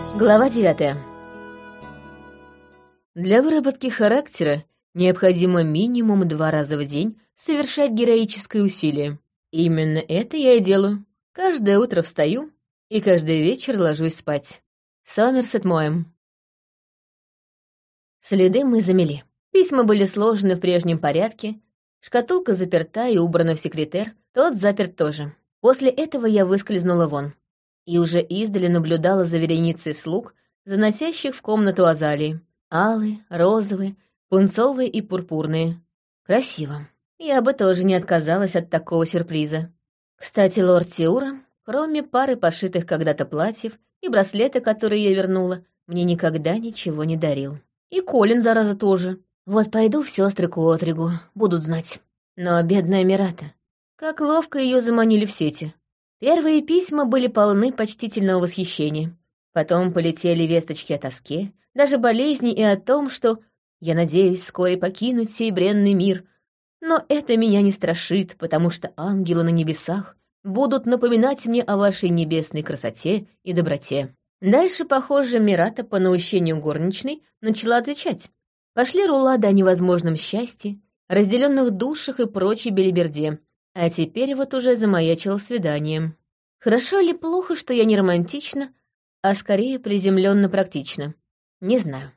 Глава 9. Для выработки характера необходимо минимум два раза в день совершать героическое усилие. Именно это я и делаю. Каждое утро встаю и каждый вечер ложусь спать. Сомерсет моем. Следы мы замели. Письма были сложены в прежнем порядке, шкатулка заперта и убрана в секретер, тот заперт тоже. После этого я выскользнула вон и уже издали наблюдала за вереницей слуг, заносящих в комнату азалии. Алые, розовые, пунцовые и пурпурные. Красиво. Я бы тоже не отказалась от такого сюрприза. Кстати, лорд Тиура, кроме пары пошитых когда-то платьев и браслета, который я вернула, мне никогда ничего не дарил. И Колин, зараза, тоже. Вот пойду в сестры к будут знать. Но бедная Мирата. Как ловко ее заманили в сети. Первые письма были полны почтительного восхищения. Потом полетели весточки о тоске, даже болезни и о том, что я надеюсь вскоре покинуть сей бренный мир. Но это меня не страшит, потому что ангелы на небесах будут напоминать мне о вашей небесной красоте и доброте. Дальше, похоже, Мирата по наущению горничной начала отвечать. Пошли рулады о невозможном счастье, разделенных душах и прочей белиберде, а теперь вот уже замаячило свидание. Хорошо ли плохо, что я не романтична, а скорее приземленно практична? Не знаю.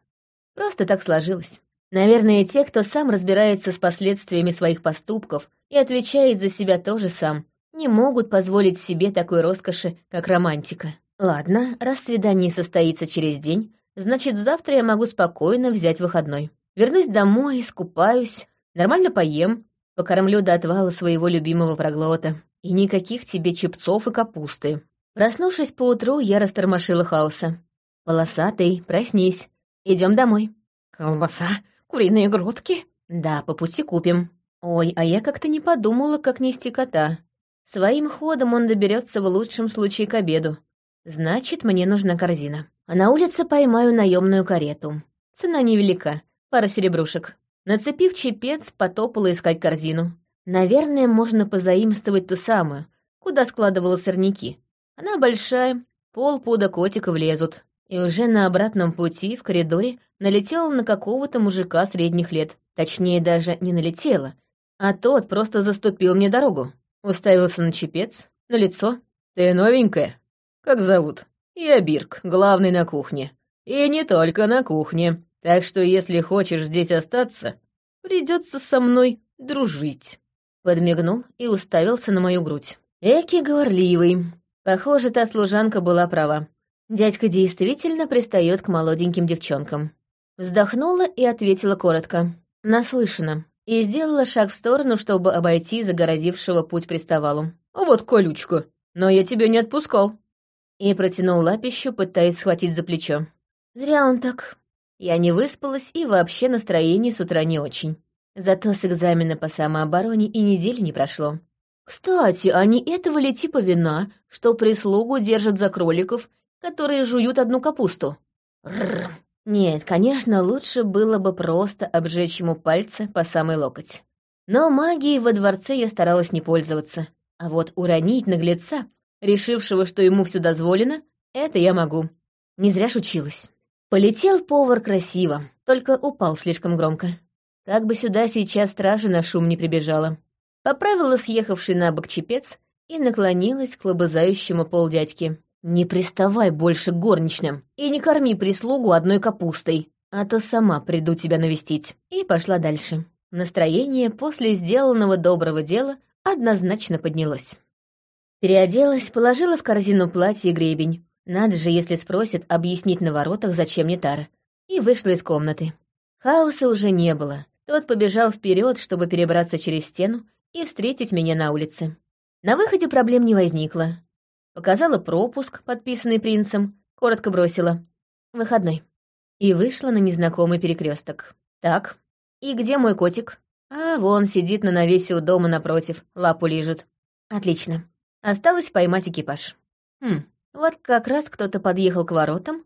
Просто так сложилось. Наверное, те, кто сам разбирается с последствиями своих поступков и отвечает за себя тоже сам, не могут позволить себе такой роскоши, как романтика. Ладно, раз свидание состоится через день, значит, завтра я могу спокойно взять выходной. Вернусь домой, искупаюсь, нормально поем, покормлю до отвала своего любимого проглота. И никаких тебе чепцов и капусты. Проснувшись поутру, я растормошила хаоса. «Полосатый, проснись. Идем домой». «Колбаса? Куриные грудки?» «Да, по пути купим». Ой, а я как-то не подумала, как нести кота. Своим ходом он доберется в лучшем случае к обеду. Значит, мне нужна корзина. А на улице поймаю наемную карету. Цена невелика, пара серебрушек. Нацепив чепец, потопала искать корзину. Наверное, можно позаимствовать ту самую, куда складывала сорняки. Она большая, полпуда котика влезут. И уже на обратном пути в коридоре налетела на какого-то мужика средних лет. Точнее, даже не налетела, а тот просто заступил мне дорогу. Уставился на чепец, на лицо. «Ты новенькая? Как зовут?» «Я Бирк, главный на кухне. И не только на кухне. Так что, если хочешь здесь остаться, придется со мной дружить». Подмигнул и уставился на мою грудь. Эки говорливый. Похоже, та служанка была права. Дядька действительно пристает к молоденьким девчонкам. Вздохнула и ответила коротко. Наслышана. И сделала шаг в сторону, чтобы обойти загородившего путь приставалу. «Вот колючка, но я тебя не отпускал». И протянул лапищу, пытаясь схватить за плечо. Зря он так. Я не выспалась и вообще настроение с утра не очень. Зато с экзамена по самообороне и недели не прошло. Кстати, а не этого ли типа вина, что прислугу держат за кроликов, которые жуют одну капусту? Рррр. Нет, конечно, лучше было бы просто обжечь ему пальцы по самый локоть. Но магией во дворце я старалась не пользоваться. А вот уронить наглеца, решившего, что ему все дозволено, это я могу. Не зря шучилась. Полетел повар красиво, только упал слишком громко. Как бы сюда сейчас стража на шум не прибежала. Поправила съехавший на бок чепец и наклонилась к лобызающему полдядьке. «Не приставай больше к горничным и не корми прислугу одной капустой, а то сама приду тебя навестить». И пошла дальше. Настроение после сделанного доброго дела однозначно поднялось. Переоделась, положила в корзину платье и гребень. Надо же, если спросят, объяснить на воротах, зачем не тара. И вышла из комнаты. Хаоса уже не было. Тот побежал вперед, чтобы перебраться через стену и встретить меня на улице. На выходе проблем не возникло. Показала пропуск, подписанный принцем, коротко бросила. «Выходной». И вышла на незнакомый перекресток. «Так, и где мой котик?» «А, вон сидит на навесе у дома напротив, лапу лижет». «Отлично. Осталось поймать экипаж». «Хм, вот как раз кто-то подъехал к воротам.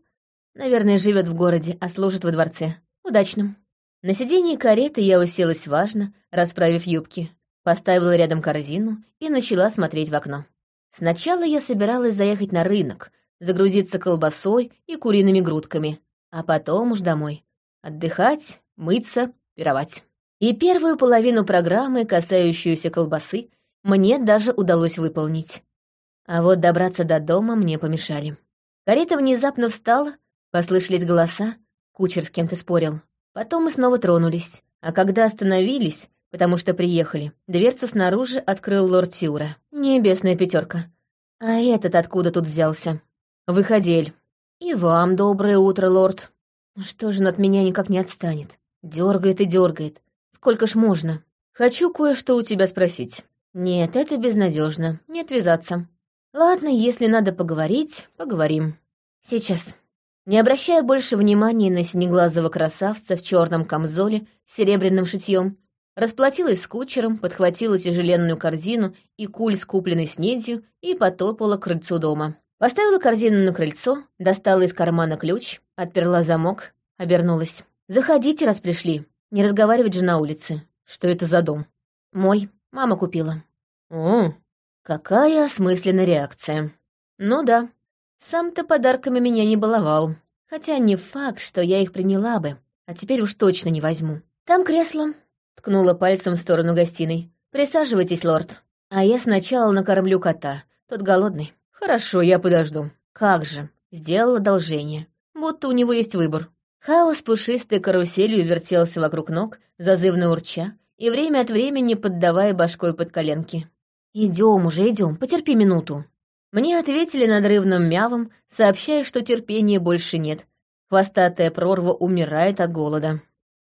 Наверное, живет в городе, а служит во дворце. Удачно». На сиденье кареты я уселась важно, расправив юбки, поставила рядом корзину и начала смотреть в окно. Сначала я собиралась заехать на рынок, загрузиться колбасой и куриными грудками, а потом уж домой. Отдыхать, мыться, пировать. И первую половину программы, касающуюся колбасы, мне даже удалось выполнить. А вот добраться до дома мне помешали. Карета внезапно встала, послышались голоса, кучер с кем-то спорил. Потом мы снова тронулись, а когда остановились, потому что приехали, дверцу снаружи открыл лорд Тиура. Небесная пятерка. А этот откуда тут взялся? Выходель. И вам доброе утро, лорд. Что же он от меня никак не отстанет? Дергает и дергает. Сколько ж можно? Хочу кое-что у тебя спросить. Нет, это безнадежно. Не отвязаться. Ладно, если надо поговорить, поговорим. Сейчас. Не обращая больше внимания на синеглазого красавца в черном камзоле с серебряным шитьем, расплатилась с кучером, подхватила тяжеленную корзину и куль с купленной снедью и потопала к крыльцу дома. Поставила корзину на крыльцо, достала из кармана ключ, отперла замок, обернулась. «Заходите, раз пришли. Не разговаривать же на улице. Что это за дом?» «Мой. Мама купила». «О, какая осмысленная реакция. Ну да, сам-то подарками меня не баловал. Хотя не факт, что я их приняла бы. А теперь уж точно не возьму. Там кресло. Ткнула пальцем в сторону гостиной. Присаживайтесь, лорд. А я сначала накормлю кота. Тот голодный. Хорошо, я подожду. Как же. Сделала одолжение. Будто у него есть выбор. Хаос пушистой каруселью вертелся вокруг ног, зазывно урча, и время от времени поддавая башкой под коленки. Идем уже, идем, потерпи минуту. Мне ответили надрывным мявом, сообщая, что терпения больше нет. Хвостатая прорва умирает от голода.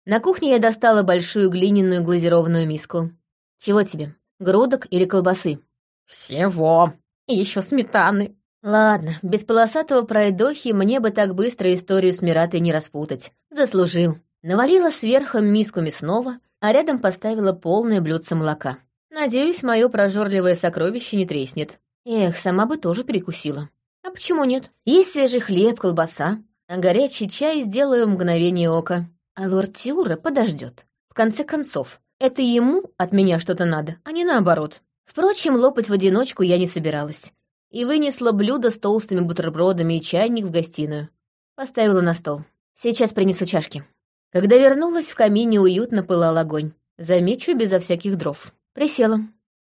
На кухне я достала большую глиняную глазированную миску. «Чего тебе? Грудок или колбасы?» «Всего. И еще сметаны». «Ладно, без полосатого пройдохи мне бы так быстро историю с Миратой не распутать. Заслужил». Навалила сверху миску мясного, а рядом поставила полное блюдце молока. Надеюсь, мое прожорливое сокровище не треснет. Эх, сама бы тоже перекусила. А почему нет? Есть свежий хлеб, колбаса, а горячий чай сделаю мгновение ока. А лорд Тиура подождет. В конце концов, это ему от меня что-то надо, а не наоборот. Впрочем, лопать в одиночку я не собиралась. И вынесла блюдо с толстыми бутербродами и чайник в гостиную. Поставила на стол. Сейчас принесу чашки. Когда вернулась, в камине уютно пылал огонь. Замечу безо всяких дров. Присела.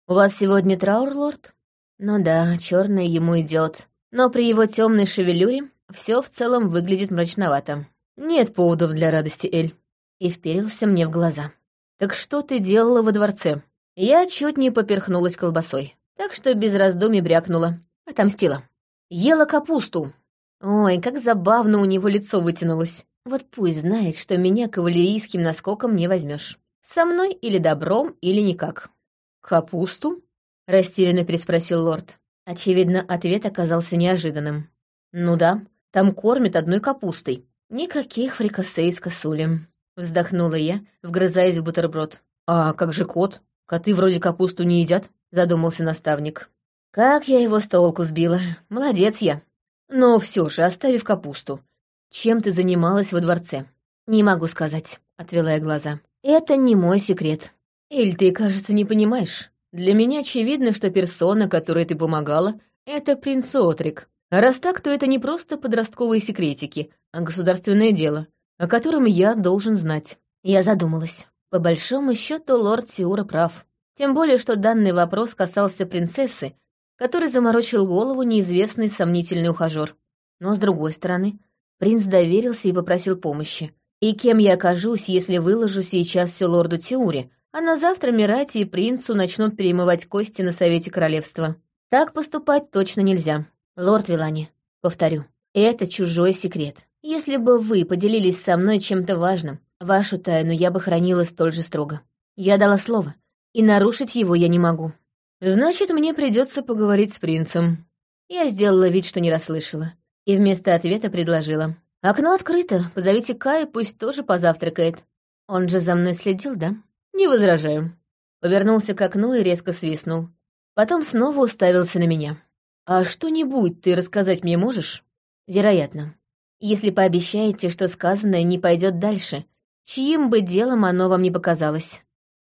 «У вас сегодня траур, лорд?» Ну да, черный ему идет. Но при его темной шевелюре все в целом выглядит мрачновато. Нет поводов для радости, Эль. И вперился мне в глаза. Так что ты делала во дворце? Я чуть не поперхнулась колбасой. Так что без раздумий брякнула. Отомстила. Ела капусту. Ой, как забавно у него лицо вытянулось. Вот пусть знает, что меня кавалерийским наскоком не возьмешь. Со мной или добром, или никак. Капусту? — растерянно переспросил лорд. Очевидно, ответ оказался неожиданным. «Ну да, там кормят одной капустой. Никаких фрикасе из косули», — вздохнула я, вгрызаясь в бутерброд. «А как же кот? Коты вроде капусту не едят», — задумался наставник. «Как я его с толку сбила. Молодец я. Но все же, оставив капусту. Чем ты занималась во дворце?» «Не могу сказать», — отвела я глаза. «Это не мой секрет. Эль, ты, кажется, не понимаешь. Для меня очевидно, что персона, которой ты помогала, это принц Отрик. Раз так, то это не просто подростковые секретики, а государственное дело, о котором я должен знать. Я задумалась. По большому счету, лорд Сиура прав. Тем более, что данный вопрос касался принцессы, который заморочил голову неизвестный сомнительный ухажер. Но, с другой стороны, принц доверился и попросил помощи. И кем я окажусь, если выложу сейчас все лорду Тиуре, а на завтра Мирати и принцу начнут перемывать кости на Совете Королевства. Так поступать точно нельзя. Лорд Вилани, повторю, это чужой секрет. Если бы вы поделились со мной чем-то важным, вашу тайну я бы хранила столь же строго. Я дала слово, и нарушить его я не могу. Значит, мне придется поговорить с принцем. Я сделала вид, что не расслышала, и вместо ответа предложила. «Окно открыто, позовите Кая, пусть тоже позавтракает. Он же за мной следил, да?» «Не возражаю». Повернулся к окну и резко свистнул. Потом снова уставился на меня. «А что-нибудь ты рассказать мне можешь?» «Вероятно. Если пообещаете, что сказанное не пойдет дальше, чьим бы делом оно вам не показалось».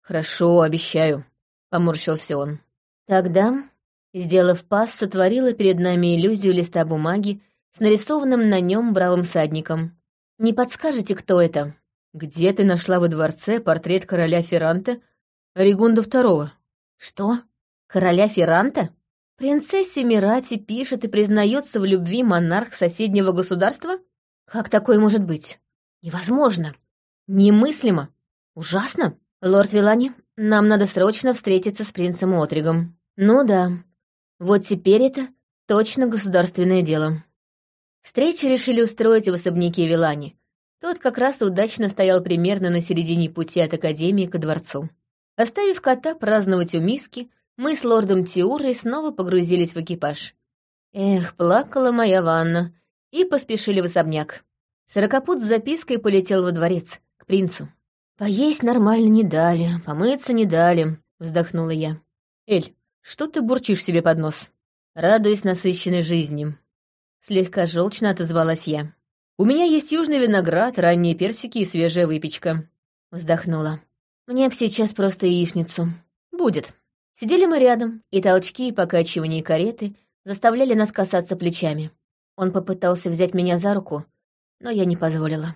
«Хорошо, обещаю», — поморщился он. «Тогда Сделав пас, сотворила перед нами иллюзию листа бумаги с нарисованным на нем бравым садником. «Не подскажете, кто это?» «Где ты нашла во дворце портрет короля Ферранта Ригунда II?» «Что? Короля Ферранта? Принцессе Мирати пишет и признается в любви монарх соседнего государства? Как такое может быть? Невозможно. Немыслимо. Ужасно. Лорд Вилани, нам надо срочно встретиться с принцем Отригом. Ну да. Вот теперь это точно государственное дело. Встречу решили устроить в особняке Вилани. Тот как раз удачно стоял примерно на середине пути от Академии к дворцу. Оставив кота праздновать у миски, мы с лордом Тиурой снова погрузились в экипаж. Эх, плакала моя ванна, и поспешили в особняк. Сорокопут с запиской полетел во дворец, к принцу. «Поесть нормально не дали, помыться не дали», — вздохнула я. «Эль, что ты бурчишь себе под нос?» «Радуюсь насыщенной жизни». Слегка желчно отозвалась я. «У меня есть южный виноград, ранние персики и свежая выпечка». Вздохнула. Мне б сейчас просто яичницу. Будет. Сидели мы рядом, и толчки и покачивания кареты заставляли нас касаться плечами. Он попытался взять меня за руку, но я не позволила.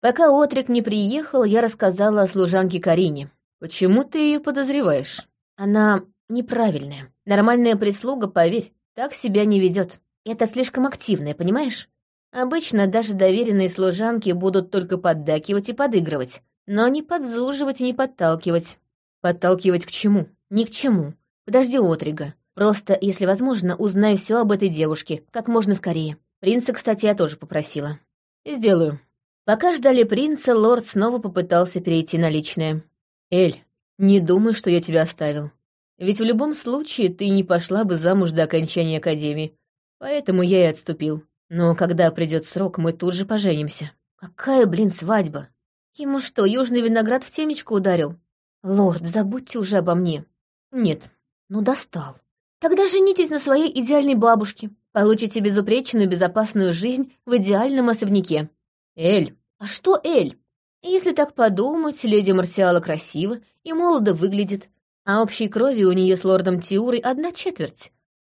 Пока Отрик не приехал, я рассказала о служанке Карине. «Почему ты ее подозреваешь?» «Она неправильная. Нормальная прислуга, поверь, так себя не ведет. Это слишком активная, понимаешь? Обычно даже доверенные служанки будут только поддакивать и подыгрывать, но не подзуживать и не подталкивать. Подталкивать к чему? Ни к чему. Подожди отрига. Просто, если возможно, узнай все об этой девушке, как можно скорее. Принца, кстати, я тоже попросила. Сделаю. Пока ждали принца, лорд снова попытался перейти на личное. Эль, не думай, что я тебя оставил. Ведь в любом случае ты не пошла бы замуж до окончания академии. Поэтому я и отступил. Но когда придет срок, мы тут же поженимся. Какая, блин, свадьба? Ему что, южный виноград в темечко ударил? Лорд, забудьте уже обо мне. Нет. Ну, достал. Тогда женитесь на своей идеальной бабушке. Получите безупречную, безопасную жизнь в идеальном особняке. Эль. А что Эль? Если так подумать, леди Марсиала красива и молодо выглядит, а общей крови у нее с лордом Тиурой одна четверть.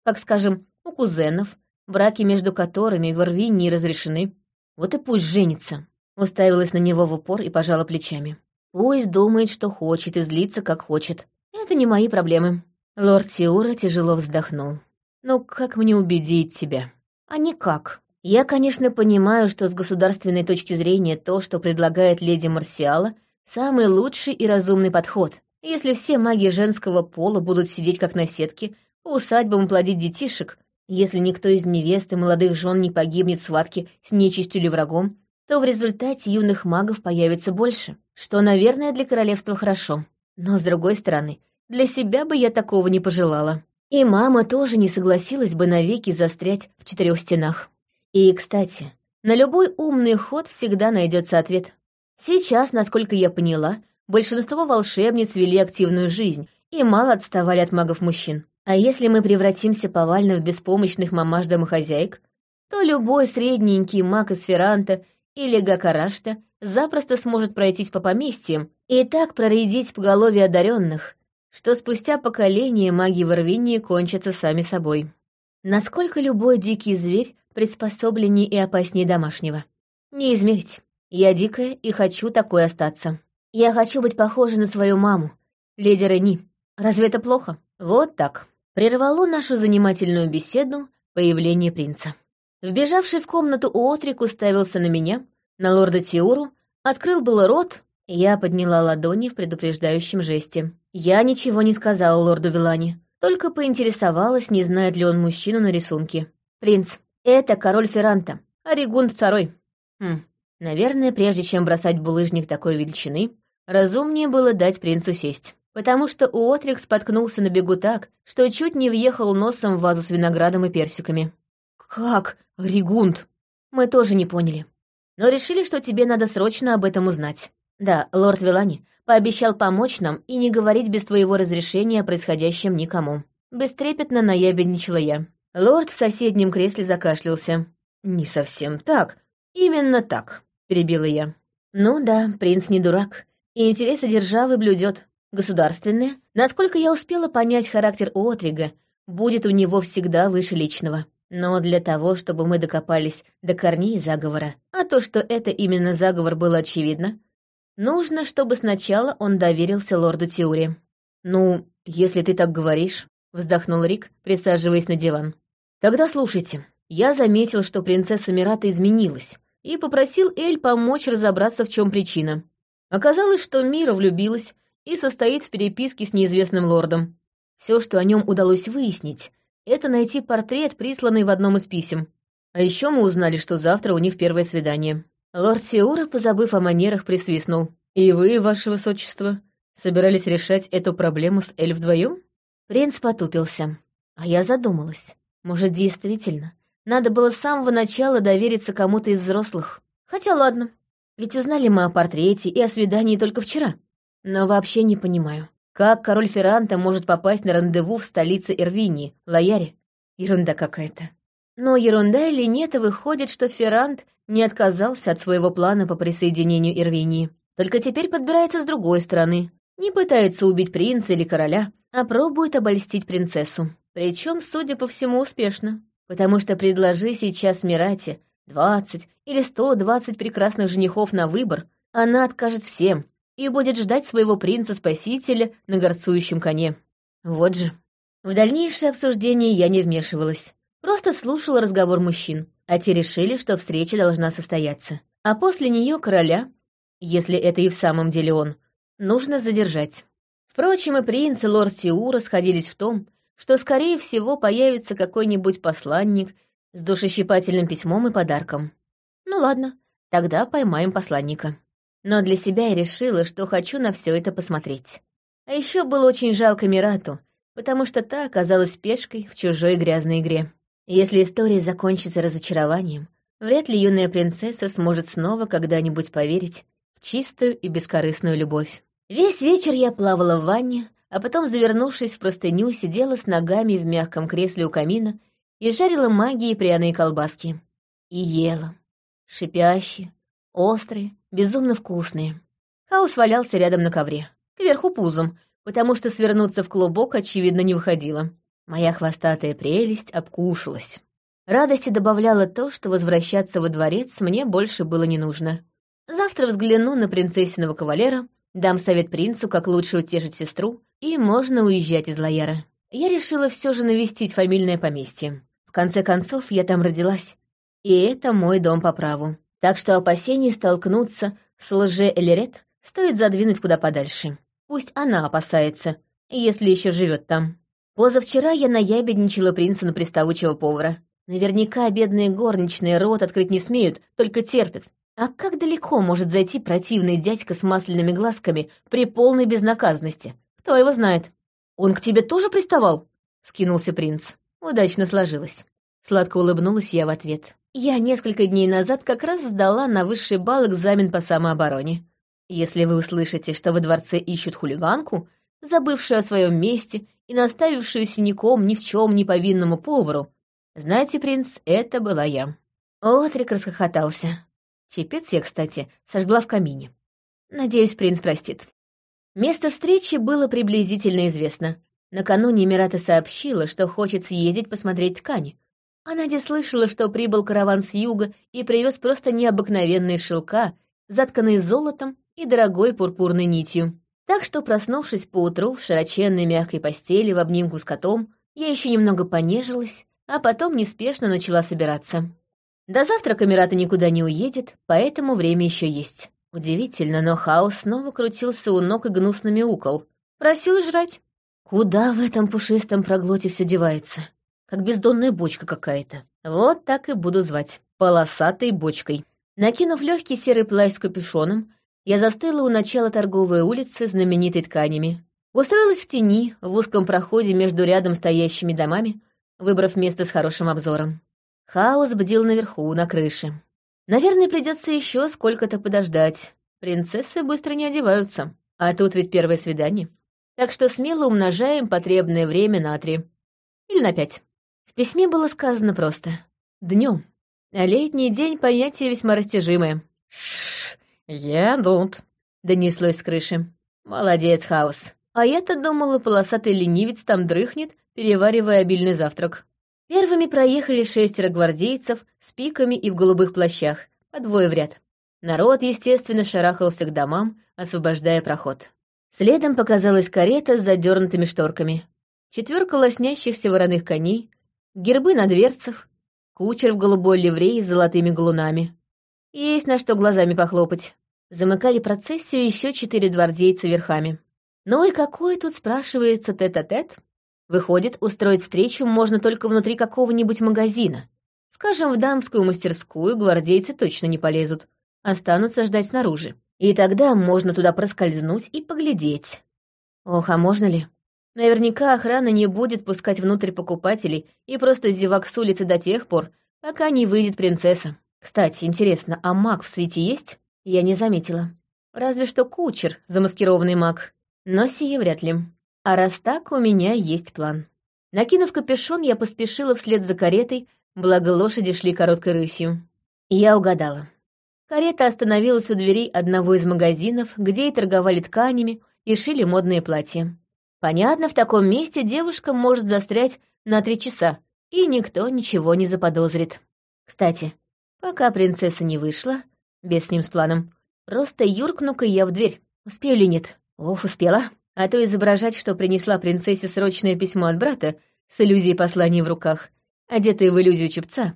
Как, скажем, у кузенов, браки между которыми в Орвине не разрешены. Вот и пусть женится. Уставилась на него в упор и пожала плечами. Пусть думает, что хочет, и злится, как хочет. Это не мои проблемы. Лорд Тиура тяжело вздохнул. «Ну, как мне убедить тебя?» «А никак. Я, конечно, понимаю, что с государственной точки зрения то, что предлагает леди Марсиала, самый лучший и разумный подход. Если все маги женского пола будут сидеть как на сетке, по усадьбам плодить детишек, если никто из невест и молодых жен не погибнет в схватке с нечистью или врагом, то в результате юных магов появится больше, что, наверное, для королевства хорошо. Но, с другой стороны, для себя бы я такого не пожелала. И мама тоже не согласилась бы навеки застрять в четырех стенах. И, кстати, на любой умный ход всегда найдется ответ. Сейчас, насколько я поняла, большинство волшебниц вели активную жизнь и мало отставали от магов-мужчин. А если мы превратимся повально в беспомощных мамаш-домохозяек, то любой средненький маг из Ферранта или Гакарашта запросто сможет пройтись по поместьям и так проредить поголовье одаренных, что спустя поколение маги в Ирвинии кончатся сами собой. Насколько любой дикий зверь приспособленнее и опаснее домашнего. Не измерить. Я дикая и хочу такой остаться. Я хочу быть похожа на свою маму, леди Рени. Разве это плохо? Вот так. Прервало нашу занимательную беседу появление принца. Вбежавший в комнату Уотрик уставился на меня, на лорда Тиуру, открыл было рот, я подняла ладони в предупреждающем жесте. Я ничего не сказала лорду Вилани, только поинтересовалась, не знает ли он мужчину на рисунке. «Принц, это король Ферранта, Оригунд второй». Хм, наверное, прежде чем бросать булыжник такой величины, разумнее было дать принцу сесть. Потому что Уотрик споткнулся на бегу так, что чуть не въехал носом в вазу с виноградом и персиками. «Как? Ригунд?» «Мы тоже не поняли. Но решили, что тебе надо срочно об этом узнать. Да, лорд Вилани пообещал помочь нам и не говорить без твоего разрешения о происходящем никому». Бестрепетно наябедничала я. Лорд в соседнем кресле закашлялся. «Не совсем так. Именно так», — перебила я. «Ну да, принц не дурак. И интересы державы блюдет. Государственные. Насколько я успела понять характер Отрига, будет у него всегда выше личного. Но для того, чтобы мы докопались до корней заговора, а то, что это именно заговор, было очевидно, нужно, чтобы сначала он доверился лорду Тиури. «Ну, если ты так говоришь», — вздохнул Рик, присаживаясь на диван. «Тогда слушайте. Я заметил, что принцесса Мирата изменилась, и попросил Эль помочь разобраться, в чем причина. Оказалось, что Мира влюбилась и состоит в переписке с неизвестным лордом. Все, что о нем удалось выяснить, это найти портрет, присланный в одном из писем. А еще мы узнали, что завтра у них первое свидание. Лорд Тиура, позабыв о манерах, присвистнул. «И вы, ваше высочество, собирались решать эту проблему с Эль вдвоем?» Принц потупился. А я задумалась. Может, действительно, надо было с самого начала довериться кому-то из взрослых. Хотя ладно, ведь узнали мы о портрете и о свидании только вчера. Но вообще не понимаю, как король Ферранта может попасть на рандеву в столице Ирвинии, Лояре? Ерунда какая-то. Но ерунда или нет, выходит, что Феррант не отказался от своего плана по присоединению Ирвинии. Только теперь подбирается с другой стороны. Не пытается убить принца или короля, а пробует обольстить принцессу. Причем, судя по всему, успешно. Потому что предложи сейчас Мирате 20 или 120 прекрасных женихов на выбор, она откажет всем и будет ждать своего принца-спасителя на горцующем коне. Вот же. В дальнейшее обсуждение я не вмешивалась. Просто слушала разговор мужчин, а те решили, что встреча должна состояться. А после нее короля, если это и в самом деле он, нужно задержать. Впрочем, и принц, и лорд Тиу расходились в том, что, скорее всего, появится какой-нибудь посланник с душещипательным письмом и подарком. Ну ладно, тогда поймаем посланника. Но для себя я решила, что хочу на все это посмотреть. А еще было очень жалко Мирату, потому что та оказалась пешкой в чужой грязной игре. Если история закончится разочарованием, вряд ли юная принцесса сможет снова когда-нибудь поверить в чистую и бескорыстную любовь. Весь вечер я плавала в ванне, а потом, завернувшись в простыню, сидела с ногами в мягком кресле у камина и жарила магии пряные колбаски. И ела. Шипящие, острые, безумно вкусные. Хаос валялся рядом на ковре, кверху пузом, потому что свернуться в клубок, очевидно, не выходило. Моя хвостатая прелесть обкушалась. Радости добавляло то, что возвращаться во дворец мне больше было не нужно. Завтра взгляну на принцессиного кавалера, дам совет принцу, как лучше утешить сестру, и можно уезжать из Лояра. Я решила все же навестить фамильное поместье. В конце концов, я там родилась. И это мой дом по праву. Так что опасений столкнуться с лже-элерет стоит задвинуть куда подальше. Пусть она опасается, если еще живет там. Позавчера я наябедничала принцу на приставучего повара. Наверняка бедные горничные рот открыть не смеют, только терпят. А как далеко может зайти противный дядька с масляными глазками при полной безнаказанности? Кто его знает? Он к тебе тоже приставал? Скинулся принц. Удачно сложилось. Сладко улыбнулась я в ответ. Я несколько дней назад как раз сдала на высший балл экзамен по самообороне. Если вы услышите, что во дворце ищут хулиганку, забывшую о своем месте и наставившую синяком ни в чем не повинному повару. Знаете, принц, это была я. Отрик расхохотался. Чепец я, кстати, сожгла в камине. Надеюсь, принц простит. Место встречи было приблизительно известно. Накануне Мирата сообщила, что хочет съездить посмотреть ткани. А Надя слышала, что прибыл караван с юга и привез просто необыкновенные шелка, затканные золотом и дорогой пурпурной нитью. Так что, проснувшись поутру в широченной мягкой постели в обнимку с котом, я еще немного понежилась, а потом неспешно начала собираться. До завтрака Мирата никуда не уедет, поэтому время еще есть. Удивительно, но Хаос снова крутился у ног и гнусно мяукал. Просил жрать. Куда в этом пушистом проглоте все девается? Как бездонная бочка какая-то. Вот так и буду звать. Полосатой бочкой. Накинув легкий серый плащ с капюшоном, я застыла у начала торговой улицы, знаменитой тканями. Устроилась в тени, в узком проходе между рядом стоящими домами, выбрав место с хорошим обзором. Хаос бдил наверху, на крыше. Наверное, придется еще сколько-то подождать. Принцессы быстро не одеваются. А тут ведь первое свидание. Так что смело умножаем потребное время на три. Или на пять. Письме было сказано просто. Днем. А летний день понятие весьма растяжимое. Шш, едут. Донеслось с крыши. Молодец, Хаос. А я-то думала, полосатый ленивец там дрыхнет, переваривая обильный завтрак. Первыми проехали шестеро гвардейцев с пиками и в голубых плащах, по двое в ряд. Народ, естественно, шарахался к домам, освобождая проход. Следом показалась карета с задернутыми шторками. Четверка лоснящихся вороных коней, гербы на дверцах, кучер в голубой ливрее с золотыми галунами. Есть на что глазами похлопать. Замыкали процессию еще четыре гвардейца верхами. Ну и какой тут, спрашивается, тет-а-тет? -тет? Выходит, устроить встречу можно только внутри какого-нибудь магазина. Скажем, в дамскую мастерскую гвардейцы точно не полезут, останутся ждать снаружи. И тогда можно туда проскользнуть и поглядеть. Ох, а можно ли? Наверняка охрана не будет пускать внутрь покупателей и просто зевак с улицы до тех пор, пока не выйдет принцесса. Кстати, интересно, а маг в свете есть? Я не заметила. Разве что кучер, замаскированный маг. Но сие вряд ли. А раз так, у меня есть план. Накинув капюшон, я поспешила вслед за каретой, благо лошади шли короткой рысью. Я угадала. Карета остановилась у дверей одного из магазинов, где и торговали тканями и шили модные платья. Понятно, в таком месте девушка может застрять на три часа, и никто ничего не заподозрит. Кстати, Пока принцесса не вышла, без с ним с планом, просто юркну-ка я в дверь. Успею ли нет? Ох, успела. А то изображать, что принесла принцессе срочное письмо от брата с иллюзией послания в руках, одетая в иллюзию чепца.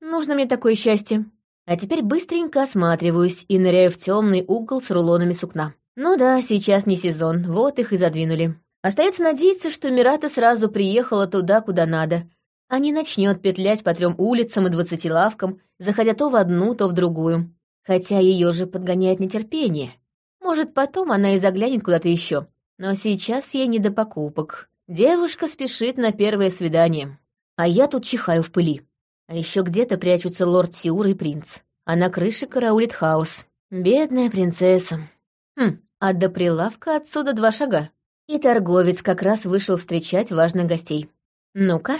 Нужно мне такое счастье. А теперь быстренько осматриваюсь и ныряю в темный угол с рулонами сукна. Ну да, сейчас не сезон, вот их и задвинули. Остается надеяться, что Мирата сразу приехала туда, куда надо, а не начнет петлять по трем улицам и двадцати лавкам, заходя то в одну, то в другую. Хотя ее же подгоняет нетерпение. Может, потом она и заглянет куда-то еще. Но сейчас ей не до покупок. Девушка спешит на первое свидание. А я тут чихаю в пыли. А еще где-то прячутся лорд Сиур и принц. А на крыше караулит хаос. Бедная принцесса. Хм, а до прилавка отсюда два шага. И торговец как раз вышел встречать важных гостей. Ну-ка,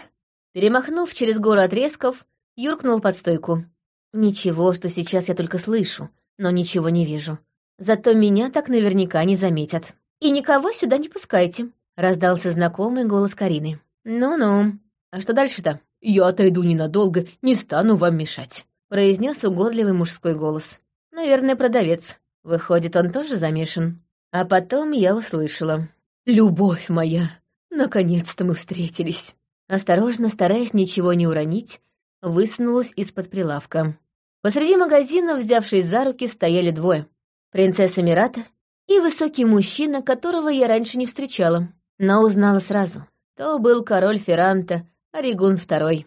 Перемахнув через гору отрезков, юркнул под стойку. Ничего, что сейчас я только слышу, но ничего не вижу. Зато меня так наверняка не заметят. «И никого сюда не пускайте», — раздался знакомый голос Карины. «Ну-ну. А что дальше-то?» «Я отойду ненадолго, не стану вам мешать», — произнес угодливый мужской голос. «Наверное, продавец. Выходит, он тоже замешан». А потом я услышала. «Любовь моя, наконец-то мы встретились». Осторожно, стараясь ничего не уронить, высунулась из-под прилавка. Посреди магазина, взявшись за руки, стояли двое. Принцесса Мирата и высокий мужчина, которого я раньше не встречала, но узнала сразу. То был король Ферранта, Оригун II.